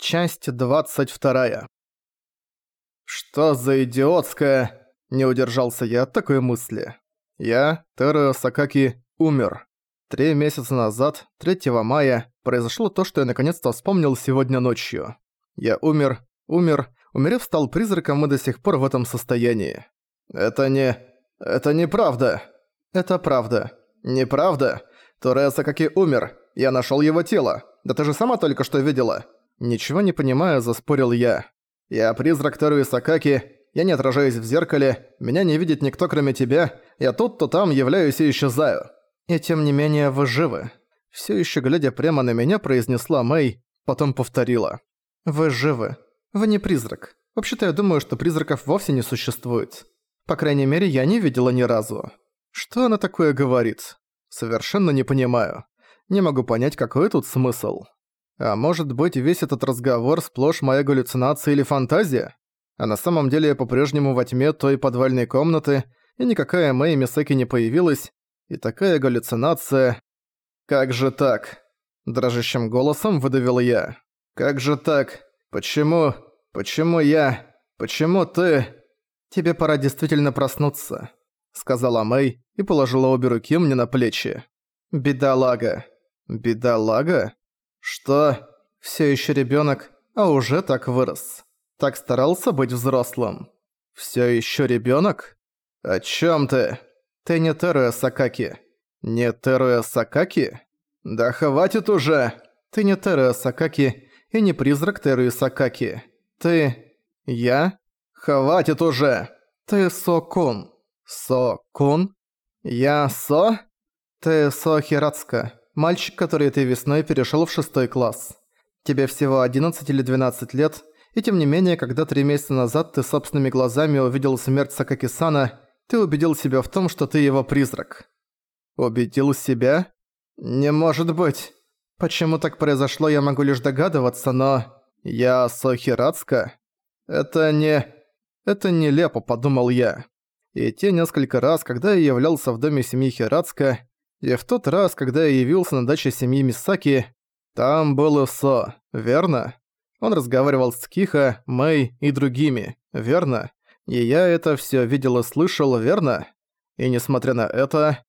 Часть 22. Что за идиотская... Не удержался я от такой мысли. Я, Теро Сакаки, умер. Три месяца назад, 3 мая, произошло то, что я наконец-то вспомнил сегодня ночью. Я умер, умер, умерев стал призраком и до сих пор в этом состоянии. Это не... это неправда. Это правда. Неправда? Туре Сакаки умер. Я нашёл его тело. Да ты же сама только что видела. Ничего не понимая, заспорил я. Я призрак Теру Сакаки, я не отражаюсь в зеркале, меня не видит никто кроме тебя, я тут, то там являюсь и исчезаю. И тем не менее вы живы. Всё ещё глядя прямо на меня, произнесла Мэй, потом повторила. Вы живы. Вы не призрак. Вообще-то я думаю, что призраков вовсе не существует. По крайней мере, я не видела ни разу. Что она такое говорит? Совершенно не понимаю. Не могу понять, какой тут смысл. А может быть, весь этот разговор сплошь моя галлюцинация или фантазия? А на самом деле я по-прежнему во тьме той подвальной комнаты, и никакая Мэй Мисаки не появилась, и такая галлюцинация... Как же так? Дрожащим голосом выдавил я. Как же так? Почему... Почему я... Почему ты... Тебе пора действительно проснуться, сказала Мэй и положила обе руки мне на плечи. Бедолага. Бедолага? Что? Все еще ребенок, а уже так вырос. Так старался быть взрослым. Все еще ребенок? О чем ты? Ты не Теруя Сакаки. Не Теруя Сакаки? Да хватит уже! Ты не Теруя Сакаки и не призрак Теруи Сакаки. Ты... Я? Хватит уже! Ты Со-кун. Со-кун? Я Со? Ты Со Хирацка. Мальчик, который этой весной перешел в шестой класс. Тебе всего 11 или 12 лет, и тем не менее, когда три месяца назад ты собственными глазами увидел смерть Сакаки-сана, ты убедил себя в том, что ты его призрак. Убедил себя? Не может быть. Почему так произошло, я могу лишь догадываться, но... Я Сохирацка? Это не... Это нелепо, подумал я. И те несколько раз, когда я являлся в доме семьи Хирацка, и в тот раз, когда я явился на даче семьи Мисаки, там был Исо, верно? Он разговаривал с Киха, Мэй и другими, верно? И я это всё видел и слышал, верно? И несмотря на это...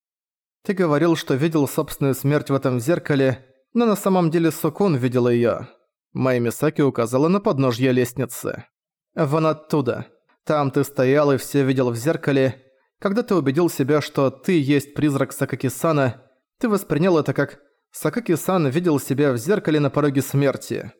Ты говорил, что видел собственную смерть в этом зеркале, но на самом деле Сокун видел её. Мэй Мисаки указала на подножье лестницы. «Вон оттуда. Там ты стоял и всё видел в зеркале, когда ты убедил себя, что ты есть призрак Сакаки-сана, ты воспринял это как «Сакаки-сан видел себя в зеркале на пороге смерти».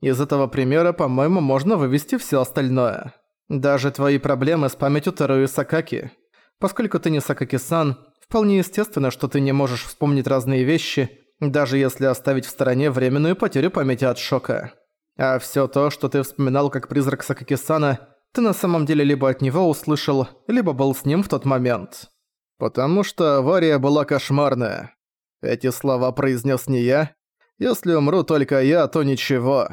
Из этого примера, по-моему, можно вывести все остальное. Даже твои проблемы с памятью Таруи Сакаки. Поскольку ты не Сакаки-сан, вполне естественно, что ты не можешь вспомнить разные вещи, даже если оставить в стороне временную потерю памяти от шока. А все то, что ты вспоминал как призрак Сакаки-сана, ты на самом деле либо от него услышал, либо был с ним в тот момент. Потому что авария была кошмарная. Эти слова произнес не я. Если умру только я, то ничего.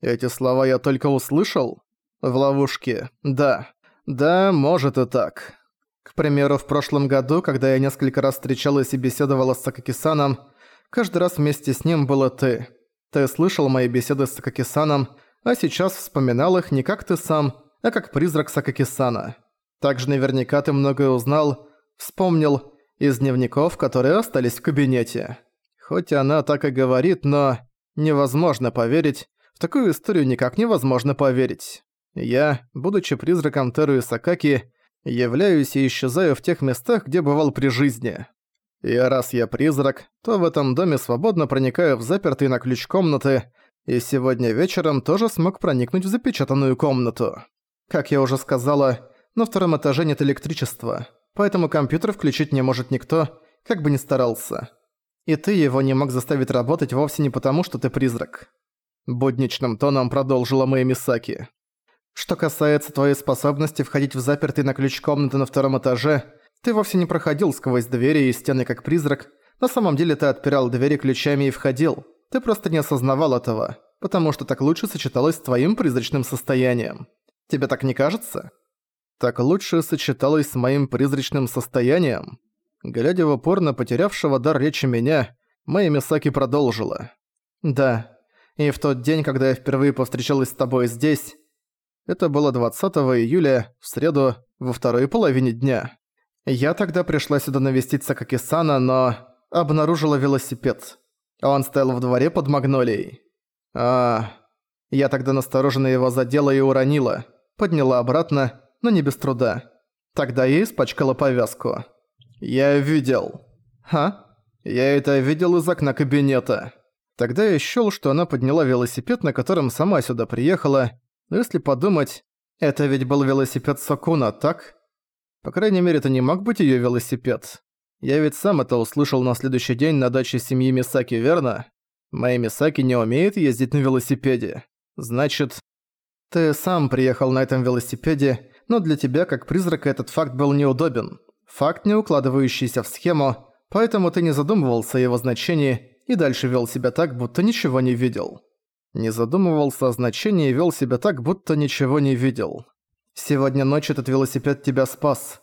Эти слова я только услышал? В ловушке, да. Да, может и так. К примеру, в прошлом году, когда я несколько раз встречалась и беседовала с Сакакисаном, каждый раз вместе с ним было ты. Ты слышал мои беседы с Сакакисаном, а сейчас вспоминал их не как ты сам, а как призрак Сакакисана. Также наверняка ты многое узнал, вспомнил из дневников, которые остались в кабинете. Хоть она так и говорит, но невозможно поверить, в такую историю никак невозможно поверить. Я, будучи призраком Теру и Сакаки, являюсь и исчезаю в тех местах, где бывал при жизни. И раз я призрак, то в этом доме свободно проникаю в запертые на ключ комнаты, и сегодня вечером тоже смог проникнуть в запечатанную комнату. Как я уже сказала, на втором этаже нет электричества, поэтому компьютер включить не может никто, как бы ни старался. И ты его не мог заставить работать вовсе не потому, что ты призрак. Будничным тоном продолжила Мэй Мисаки. Что касается твоей способности входить в запертый на ключ комнаты на втором этаже, ты вовсе не проходил сквозь двери и стены как призрак, на самом деле ты отпирал двери ключами и входил. Ты просто не осознавал этого, потому что так лучше сочеталось с твоим призрачным состоянием. Тебе так не кажется? Так лучше сочеталось с моим призрачным состоянием. Глядя в упор на потерявшего дар речи меня, Мэй Мисаки продолжила. Да, И в тот день, когда я впервые повстречалась с тобой здесь, это было 20 июля, в среду, во второй половине дня. Я тогда пришла сюда навестить Сакаки-сана, но обнаружила велосипед. Он стоял в дворе под магнолией. А, я тогда настороженно его задела и уронила. Подняла обратно, но не без труда. Тогда я испачкала повязку. Я видел. Ха? Я это видел из окна кабинета. Тогда я счёл, что она подняла велосипед, на котором сама сюда приехала. Но если подумать, это ведь был велосипед Сокуна, так? По крайней мере, это не мог быть её велосипед. Я ведь сам это услышал на следующий день на даче семьи Мисаки, верно? Моя Мисаки не умеет ездить на велосипеде. Значит, ты сам приехал на этом велосипеде, но для тебя как призрака этот факт был неудобен. Факт, не укладывающийся в схему, поэтому ты не задумывался о его значении и дальше вел себя так, будто ничего не видел. Не задумывался о значении и вел себя так, будто ничего не видел. Сегодня ночью этот велосипед тебя спас.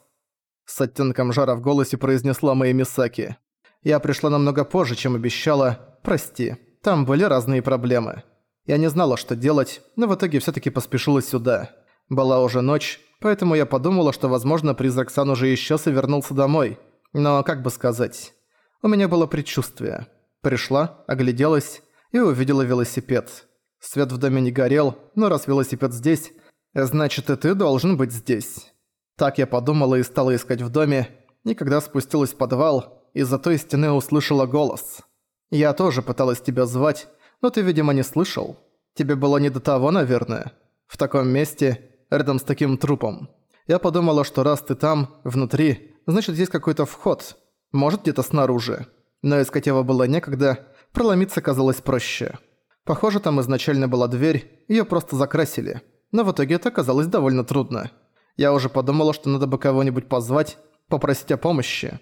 С оттенком жара в голосе произнесла моя Мисаки. «Я пришла намного позже, чем обещала. Прости, там были разные проблемы. Я не знала, что делать, но в итоге всё-таки поспешила сюда. Была уже ночь, поэтому я подумала, что, возможно, призрак Сан уже исчез и вернулся домой. Но, как бы сказать, у меня было предчувствие. Пришла, огляделась и увидела велосипед. Свет в доме не горел, но раз велосипед здесь, значит и ты должен быть здесь». Так я подумала и стала искать в доме, и когда спустилась в подвал, из-за той стены услышала голос. Я тоже пыталась тебя звать, но ты, видимо, не слышал. Тебе было не до того, наверное. В таком месте, рядом с таким трупом. Я подумала, что раз ты там, внутри, значит здесь какой-то вход. Может, где-то снаружи. Но искать его было некогда, проломиться казалось проще. Похоже, там изначально была дверь, её просто закрасили. Но в итоге это оказалось довольно трудно. Я уже подумала, что надо бы кого-нибудь позвать, попросить о помощи.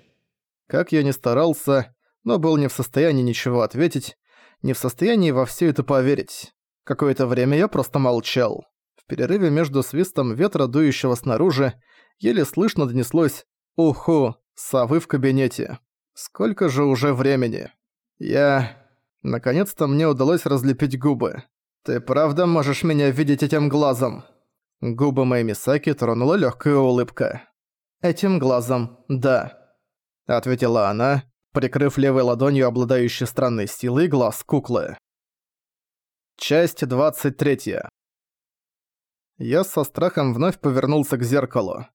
Как я ни старался, но был не в состоянии ничего ответить, не в состоянии во все это поверить. Какое-то время я просто молчал. В перерыве между свистом ветра, дующего снаружи, еле слышно донеслось «Уху! Совы в кабинете!» Сколько же уже времени? Я... Наконец-то мне удалось разлепить губы. «Ты правда можешь меня видеть этим глазом?» Губы моей Мисаки тронула легкая улыбка. «Этим глазом, да», — ответила она, прикрыв левой ладонью обладающей странной силой глаз куклы. Часть 23. Я со страхом вновь повернулся к зеркалу.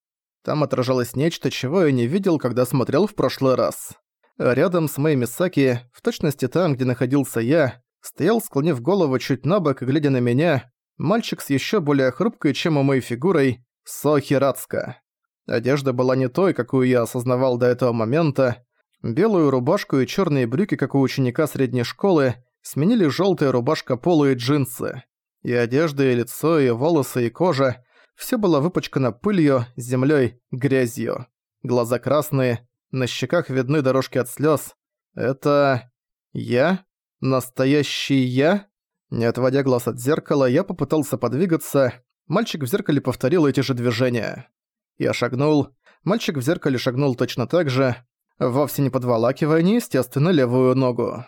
Там отражалось нечто, чего я не видел, когда смотрел в прошлый раз. Рядом с моей Мисаки, в точности там, где находился я, стоял, склонив голову чуть набок и глядя на меня, Мальчик с еще более хрупкой, чем у моей фигурой, Сохи Рацка. Одежда была не той, какую я осознавал до этого момента. Белую рубашку и черные брюки, как у ученика средней школы, сменили желтая рубашка полу и джинсы. И одежда, и лицо, и волосы, и кожа – все было выпачкано пылью, землей, грязью. Глаза красные, на щеках видны дорожки от слез. Это... я? Настоящий я? Не отводя глаз от зеркала, я попытался подвигаться. Мальчик в зеркале повторил эти же движения. Я шагнул. Мальчик в зеркале шагнул точно так же, вовсе не подволакивая неестественно левую ногу.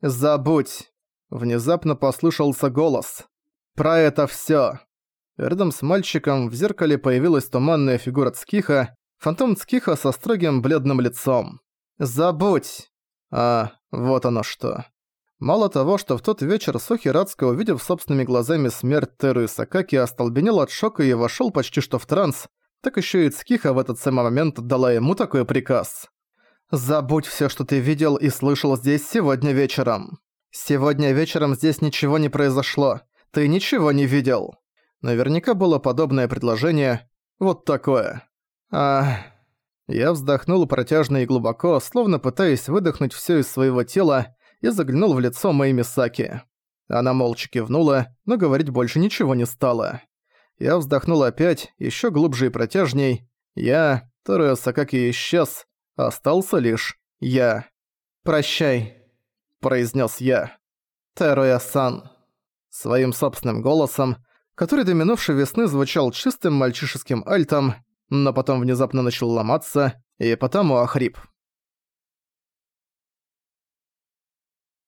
«Забудь!» Внезапно послышался голос. «Про это всё!» Рядом с мальчиком в зеркале появилась туманная фигура Цкиха, фантом Цкиха со строгим бледным лицом. «Забудь!» А, вот оно что. Мало того, что в тот вечер Сохи Рацко, увидев собственными глазами смерть Теру и Сакаки, остолбенел от шока и вошел почти что в транс, так еще и Цкиха в этот самый момент дала ему такой приказ. «Забудь все, что ты видел и слышал здесь сегодня вечером. Сегодня вечером здесь ничего не произошло. Ты ничего не видел». Наверняка было подобное предложение. Вот такое. А... Я вздохнул протяжно и глубоко, словно пытаясь выдохнуть все из своего тела, и заглянул в лицо моей Мисаки. Она молча кивнула, но говорить больше ничего не стала. Я вздохнул опять, еще глубже и протяжней. Я, Торио Сакаки исчез, остался лишь я. «Прощай», — произнес я. «Теруя-сан». Своим собственным голосом, который до минувшей весны звучал чистым мальчишеским альтом, но потом внезапно начал ломаться, и потому охрип.